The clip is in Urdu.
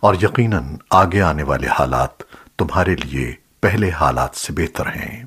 اور یقیناً آگے آنے والے حالات تمہارے لیے پہلے حالات سے بہتر ہیں۔